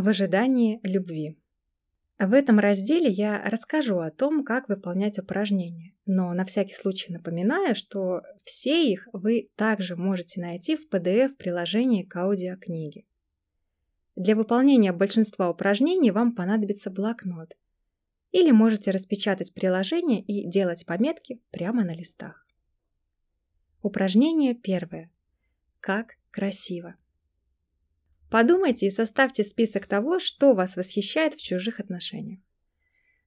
В ожидании любви. В этом разделе я расскажу о том, как выполнять упражнения, но на всякий случай напоминаю, что все их вы также можете найти в PDF-приложении к аудиокниге. Для выполнения большинства упражнений вам понадобится блокнот, или можете распечатать приложение и делать пометки прямо на листах. Упражнение первое. Как красиво. Подумайте и составьте список того, что вас восхищает в чужих отношениях.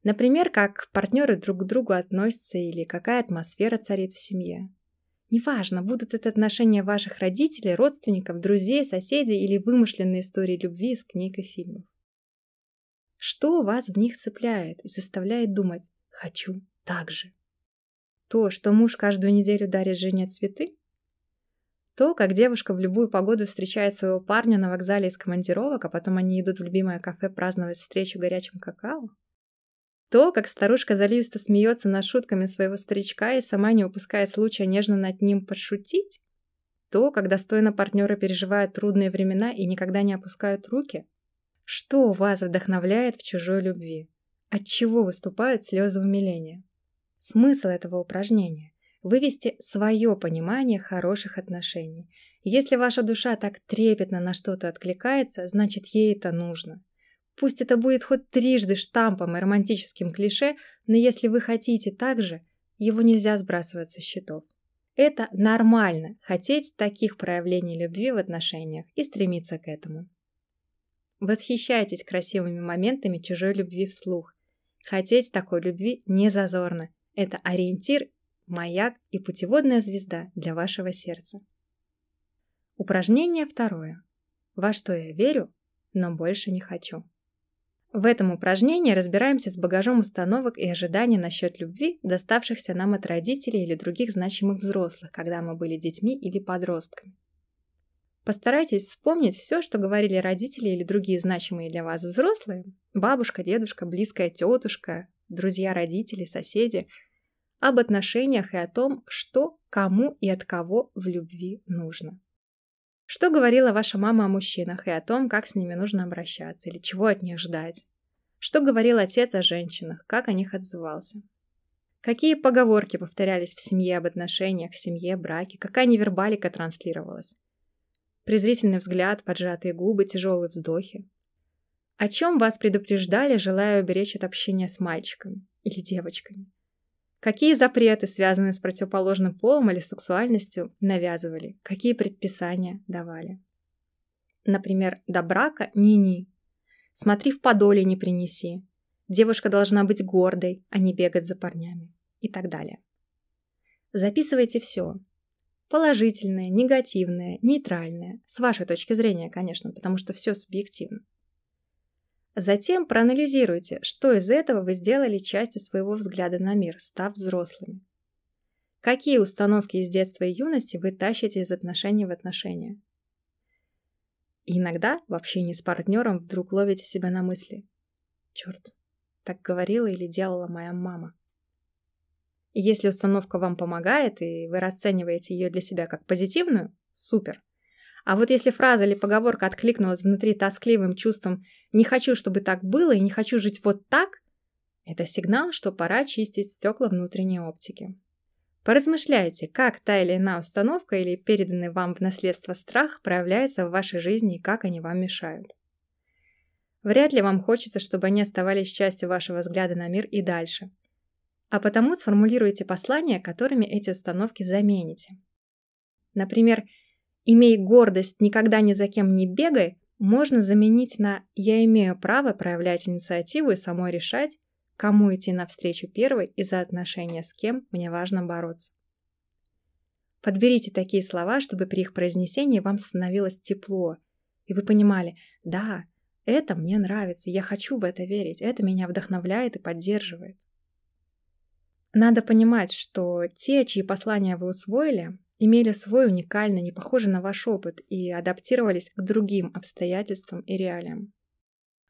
Например, как партнеры друг к другу относятся или какая атмосфера царит в семье. Неважно, будут это отношения ваших родителей, родственников, друзей, соседей или вымышленные истории любви из книг и фильмов. Что вас в них цепляет и заставляет думать «хочу так же»? То, что муж каждую неделю дарит жене цветы? То, как девушка в любую погоду встречает своего парня на вокзале из командировок, а потом они идут в любимое кафе праздновать встречу горячим какао? То, как старушка заливисто смеется над шутками своего старичка и сама не упускает случая нежно над ним подшутить? То, как достойно партнеры переживают трудные времена и никогда не опускают руки? Что вас вдохновляет в чужой любви? От чего выступают слезы умиления? Смысл этого упражнения вывести свое понимание хороших отношений. Если ваша душа так трепетно на что-то откликается, значит ей это нужно. Пусть это будет хоть трижды штампом и романтическим клише, но если вы хотите так же, его нельзя сбрасывать со счетов. Это нормально – хотеть таких проявлений любви в отношениях и стремиться к этому. Восхищайтесь красивыми моментами чужой любви вслух. Хотеть такой любви не зазорно. Это ориентир маяк и путеводная звезда для вашего сердца. Упражнение второе. Во что я верю, но больше не хочу. В этом упражнении разбираемся с багажом установок и ожиданий насчет любви, доставшихся нам от родителей или других значимых взрослых, когда мы были детьми или подростками. Постарайтесь вспомнить все, что говорили родители или другие значимые для вас взрослые, бабушка, дедушка, близкая тетушка, друзья родители, соседи – об отношениях и о том, что кому и от кого в любви нужно. Что говорила ваша мама о мужчинах и о том, как с ними нужно обращаться или чего от них ждать? Что говорил отец о женщинах, как о них отзывался? Какие поговорки повторялись в семье об отношениях, семье, браке, какая невербалика транслировалась? Презрительный взгляд, поджатые губы, тяжелые вздохи. О чем вас предупреждали, желая уберечь от общения с мальчиками или девочками? Какие запреты, связанные с противоположным полом или сексуальностью, навязывали? Какие предписания давали? Например, до брака ни-ни. Смотри в подоле не принеси. Девушка должна быть гордой, а не бегать за парнями. И так далее. Записывайте все. Положительное, негативное, нейтральное. С вашей точки зрения, конечно, потому что все субъективно. Затем проанализируйте, что из этого вы сделали частью своего взгляда на мир, став взрослыми. Какие установки из детства и юности вы тащите из отношений в отношения? Иногда в общении с партнером вдруг ловите себя на мысли. Черт, так говорила или делала моя мама. Если установка вам помогает, и вы расцениваете ее для себя как позитивную, супер. А вот если фраза или поговорка откликнулась внутри тоскливым чувством «не хочу, чтобы так было» и «не хочу жить вот так», это сигнал, что пора чистить стекла внутренней оптики. Поразмышляйте, как та или иная установка или переданный вам в наследство страх проявляется в вашей жизни и как они вам мешают. Вряд ли вам хочется, чтобы они оставались частью вашего взгляда на мир и дальше. А потому сформулируйте послания, которыми эти установки замените. Например, «Имей гордость, никогда ни за кем не бегай» можно заменить на «я имею право проявлять инициативу и самой решать, кому идти навстречу первой и за отношения с кем мне важно бороться». Подберите такие слова, чтобы при их произнесении вам становилось тепло, и вы понимали «да, это мне нравится, я хочу в это верить, это меня вдохновляет и поддерживает». Надо понимать, что те, чьи послания вы усвоили, имели свой уникальный, не похожий на ваш опыт и адаптировались к другим обстоятельствам и реалиям.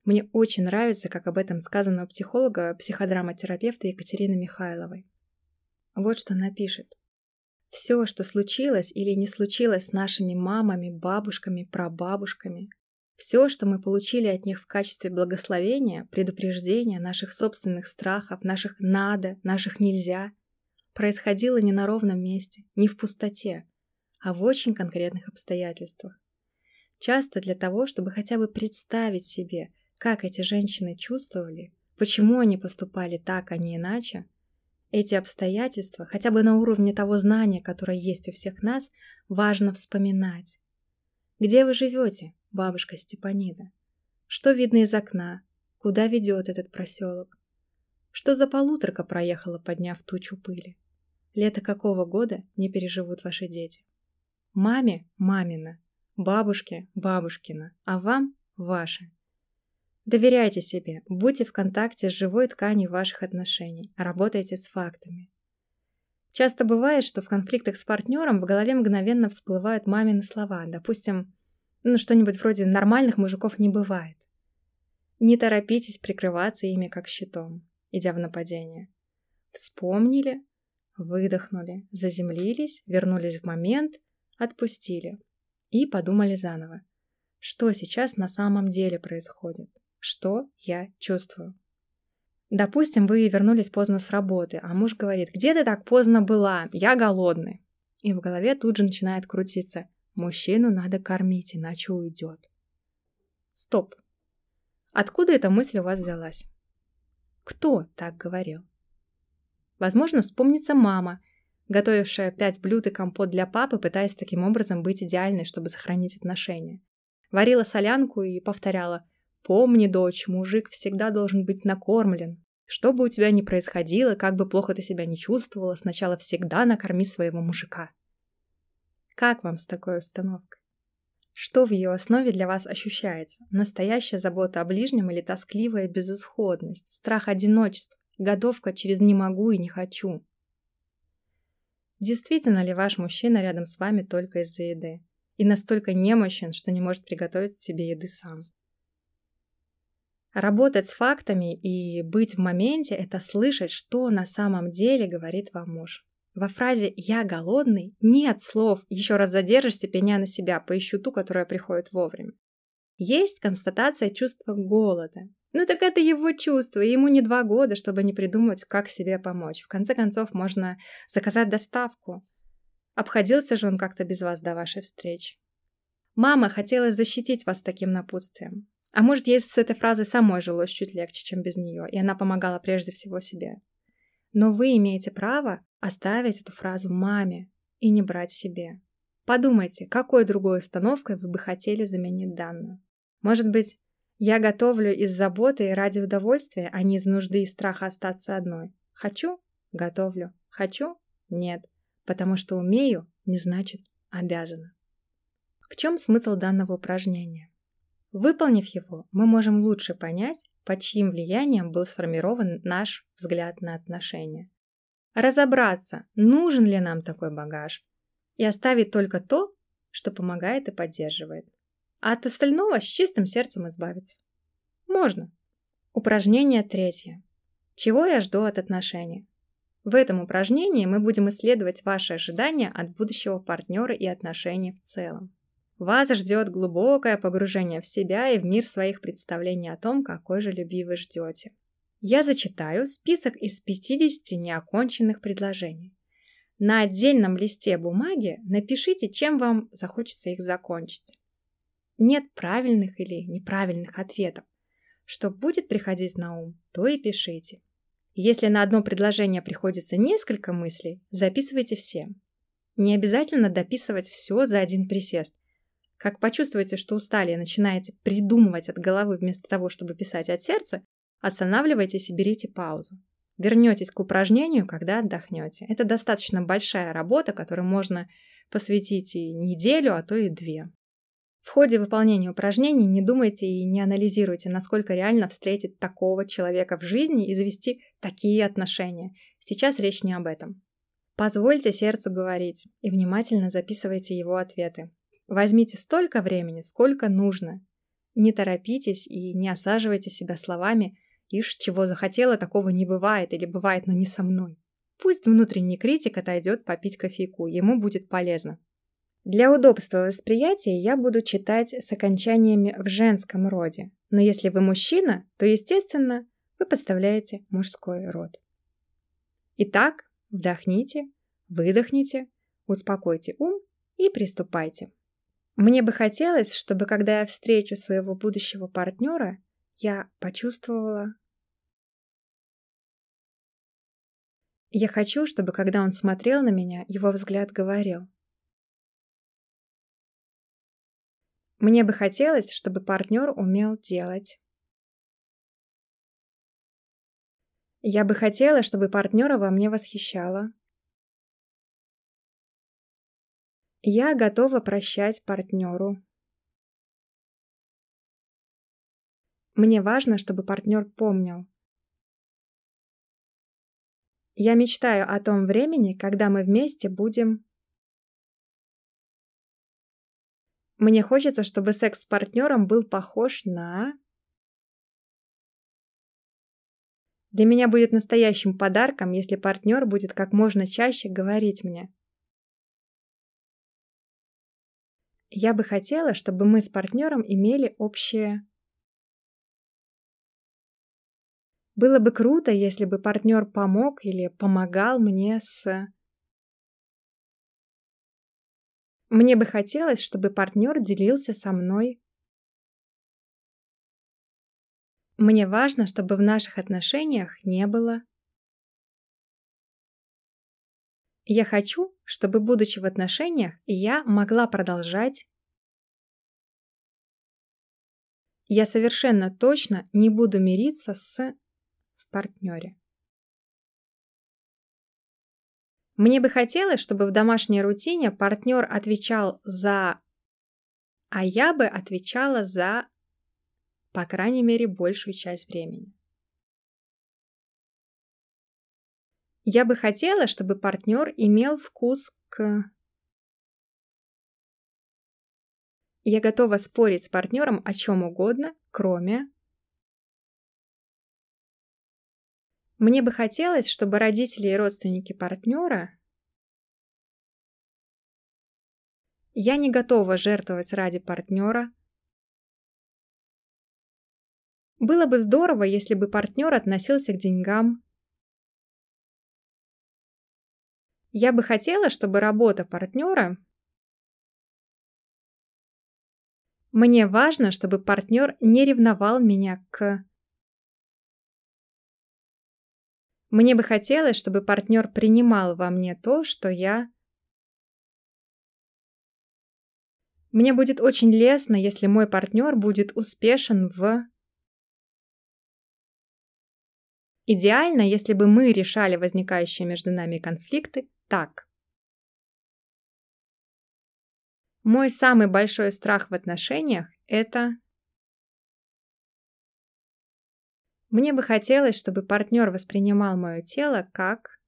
Мне очень нравится, как об этом сказано у психолога, психодраматерапевта Екатерины Михайловой. Вот что она пишет. Все, что случилось или не случилось с нашими мамами, бабушками, прабабушками, Все, что мы получили от них в качестве благословения, предупреждения наших собственных страхов, наших «надо», наших «нельзя», происходило не на ровном месте, не в пустоте, а в очень конкретных обстоятельствах. Часто для того, чтобы хотя бы представить себе, как эти женщины чувствовали, почему они поступали так, а не иначе, эти обстоятельства, хотя бы на уровне того знания, которое есть у всех нас, важно вспоминать. Где вы живете, бабушка Степанида? Что видно из окна? Куда ведет этот проселок? Что за полуторка проехала, подняв тучу пыли? Лето какого года не переживут ваши дети? Маме – мамина, бабушке – бабушкина, а вам – ваше. Доверяйте себе, будьте в контакте с живой тканью ваших отношений, работайте с фактами. Часто бывает, что в конфликтах с партнером в голове мгновенно всплывают мамины слова. Допустим, ну что-нибудь вроде «нормальных мужиков не бывает». Не торопитесь прикрываться ими как щитом, идя в нападение. Вспомнили, выдохнули, заземлились, вернулись в момент, отпустили и подумали заново. Что сейчас на самом деле происходит? что я чувствую. Допустим, вы вернулись поздно с работы, а муж говорит, где ты так поздно была? Я голодный. И в голове тут же начинает крутиться. Мужчину надо кормить, иначе уйдет. Стоп. Откуда эта мысль у вас взялась? Кто так говорил? Возможно, вспомнится мама, готовившая пять блюд и компот для папы, пытаясь таким образом быть идеальной, чтобы сохранить отношения. Варила солянку и повторяла Помни, дочь, мужик всегда должен быть накормлен. Что бы у тебя ни происходило, как бы плохо ты себя не чувствовала, сначала всегда накорми своего мужика. Как вам с такой установкой? Что в ее основе для вас ощущается? Настоящая забота о ближнем или тоскливая безысходность, страх одиночества, годовка через «не могу» и «не хочу»? Действительно ли ваш мужчина рядом с вами только из-за еды? И настолько немощен, что не может приготовить себе еды сам? Работать с фактами и быть в моменте – это слышать, что на самом деле говорит вам муж. Во фразе «я голодный» нет слов «еще раз задержишься, пеня на себя, поищу ту, которая приходит вовремя». Есть констатация чувства голода. Ну так это его чувство, ему не два года, чтобы не придумать, как себе помочь. В конце концов, можно заказать доставку. Обходился же он как-то без вас до вашей встречи. Мама хотела защитить вас таким напутствием. А может, ей с этой фразой самой жилось чуть легче, чем без нее, и она помогала прежде всего себе. Но вы имеете право оставить эту фразу маме и не брать себе. Подумайте, какой другой установкой вы бы хотели заменить данную. Может быть, я готовлю из заботы и ради удовольствия, а не из нужды и страха остаться одной. Хочу – готовлю. Хочу – нет. Потому что умею – не значит обязана. В чем смысл данного упражнения? Выполнив его, мы можем лучше понять, под чьим влиянием был сформирован наш взгляд на отношения. Разобраться, нужен ли нам такой багаж, и оставить только то, что помогает и поддерживает. А от остального с чистым сердцем избавиться. Можно. Упражнение третье. Чего я жду от отношений? В этом упражнении мы будем исследовать ваши ожидания от будущего партнера и отношений в целом. Вас ждет глубокое погружение в себя и в мир своих представлений о том, какой же любви вы ждете. Я зачитаю список из 50 неоконченных предложений. На отдельном листе бумаги напишите, чем вам захочется их закончить. Нет правильных или неправильных ответов. Что будет приходить на ум, то и пишите. Если на одно предложение приходится несколько мыслей, записывайте все. Не обязательно дописывать все за один присест. Как почувствуете, что устали и начинаете придумывать от головы вместо того, чтобы писать от сердца, останавливайтесь и берите паузу. Вернетесь к упражнению, когда отдохнете. Это достаточно большая работа, которой можно посвятить и неделю, а то и две. В ходе выполнения упражнений не думайте и не анализируйте, насколько реально встретить такого человека в жизни и завести такие отношения. Сейчас речь не об этом. Позвольте сердцу говорить и внимательно записывайте его ответы. Возьмите столько времени, сколько нужно. Не торопитесь и не осаживайте себя словами «Ишь, чего захотела, такого не бывает» или «бывает, но не со мной». Пусть внутренний критик отойдет попить кофейку, ему будет полезно. Для удобства восприятия я буду читать с окончаниями в женском роде, но если вы мужчина, то, естественно, вы подставляете мужской род. Итак, вдохните, выдохните, успокойте ум и приступайте. Мне бы хотелось, чтобы когда я встречу своего будущего партнера, я почувствовала... Я хочу, чтобы когда он смотрел на меня, его взгляд говорил. Мне бы хотелось, чтобы партнер умел делать. Я бы хотела, чтобы партнера во мне восхищала. Я готова прощать партнеру. Мне важно, чтобы партнер помнил. Я мечтаю о том времени, когда мы вместе будем Мне хочется, чтобы секс с партнером был похож на... Для меня будет настоящим подарком, если партнер будет как можно чаще говорить мне. Я бы хотела, чтобы мы с партнером имели общее... Было бы круто, если бы партнер помог или помогал мне с... Мне бы хотелось, чтобы партнер делился со мной. Мне важно, чтобы в наших отношениях не было. Я хочу, чтобы, будучи в отношениях, я могла продолжать. Я совершенно точно не буду мириться с партнере. Мне бы хотелось, чтобы в домашней рутине партнер отвечал за... А я бы отвечала за... По крайней мере, большую часть времени. Я бы хотела, чтобы партнер имел вкус к... Я готова спорить с партнером о чем угодно, кроме... Мне бы хотелось, чтобы родители и родственники партнера Я не готова жертвовать ради партнера. Было бы здорово, если бы партнер относился к деньгам. Я бы хотела, чтобы работа партнера... Мне важно, чтобы партнер не ревновал меня к Мне бы хотелось, чтобы партнер принимал во мне то, что я... Мне будет очень лестно, если мой партнер будет успешен в... Идеально, если бы мы решали возникающие между нами конфликты так. Мой самый большой страх в отношениях – это Мне бы хотелось, чтобы партнер воспринимал мое тело как...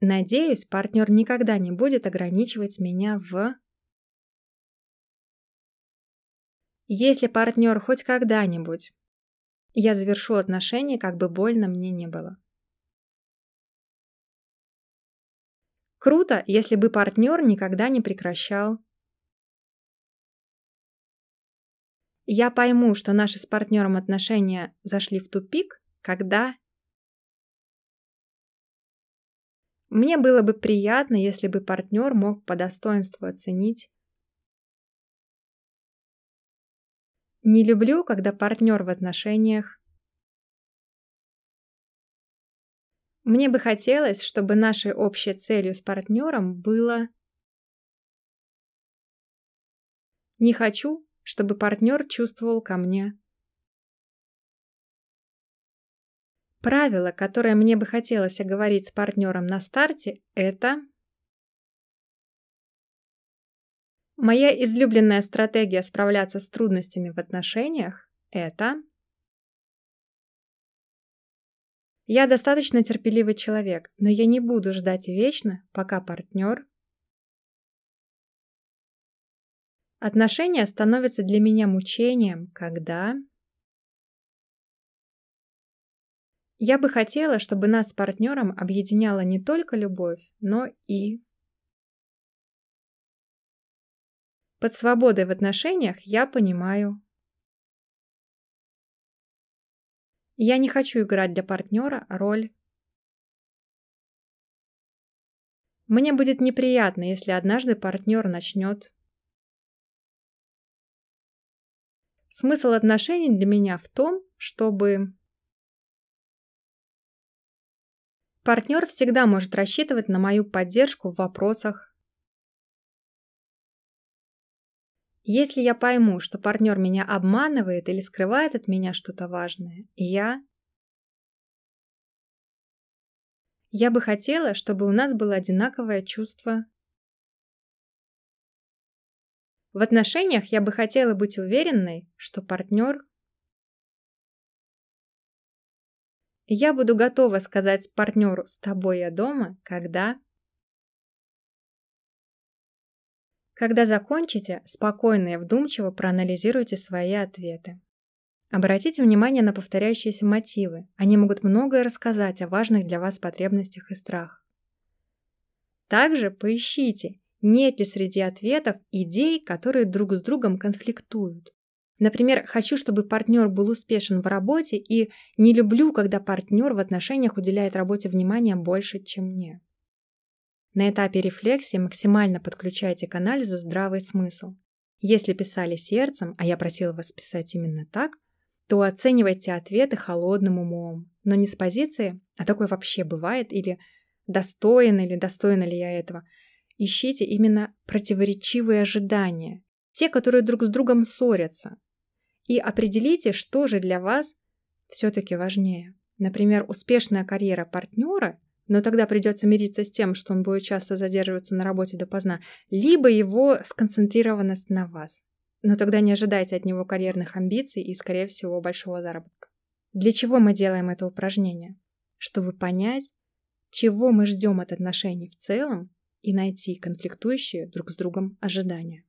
Надеюсь, партнер никогда не будет ограничивать меня в... Если партнер хоть когда-нибудь... Я завершу отношения, как бы больно мне не было. Круто, если бы партнер никогда не прекращал Я пойму, что наши с партнером отношения зашли в тупик, когда... Мне было бы приятно, если бы партнер мог по достоинству оценить. Не люблю, когда партнер в отношениях. Мне бы хотелось, чтобы нашей общей целью с партнером было... Не хочу, чтобы партнер чувствовал ко мне. Правило, которое мне бы хотелось оговорить с партнером на старте, это... Моя излюбленная стратегия справляться с трудностями в отношениях – это... Я достаточно терпеливый человек, но я не буду ждать вечно, пока партнер Отношения становятся для меня мучением, когда... Я бы хотела, чтобы нас с партнером объединяла не только любовь, но и... Под свободой в отношениях я понимаю. Я не хочу играть для партнера роль. Мне будет неприятно, если однажды партнер начнет. Смысл отношений для меня в том, чтобы партнер всегда может рассчитывать на мою поддержку в вопросах Если я пойму, что партнер меня обманывает или скрывает от меня что-то важное, я... Я бы хотела, чтобы у нас было одинаковое чувство. В отношениях я бы хотела быть уверенной, что партнер... Я буду готова сказать партнеру «с тобой я дома», когда... Когда закончите, спокойно и вдумчиво проанализируйте свои ответы. Обратите внимание на повторяющиеся мотивы. Они могут многое рассказать о важных для вас потребностях и страхах. Также поищите, нет ли среди ответов идей, которые друг с другом конфликтуют. Например, хочу, чтобы партнер был успешен в работе и не люблю, когда партнер в отношениях уделяет работе внимания больше, чем мне. На этапе рефлексии максимально подключайте к анализу здравый смысл. Если писали сердцем, а я просила вас писать именно так, то оценивайте ответы холодным умом, но не с позиции «а такое вообще бывает» или «достоин или достойна ли я этого». Ищите именно противоречивые ожидания, те, которые друг с другом ссорятся, и определите, что же для вас все-таки важнее. Например, успешная карьера партнера но тогда придется мириться с тем, что он будет часто задерживаться на работе допоздна, либо его сконцентрированность на вас. Но тогда не ожидайте от него карьерных амбиций и, скорее всего, большого заработка. Для чего мы делаем это упражнение? Чтобы понять, чего мы ждем от отношений в целом и найти конфликтующие друг с другом ожидания.